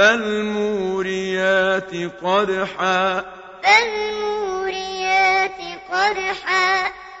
فَالْمُورِيَاتِ قَدْحًا. فَالْمُورِيَاتِ قَدْحًا.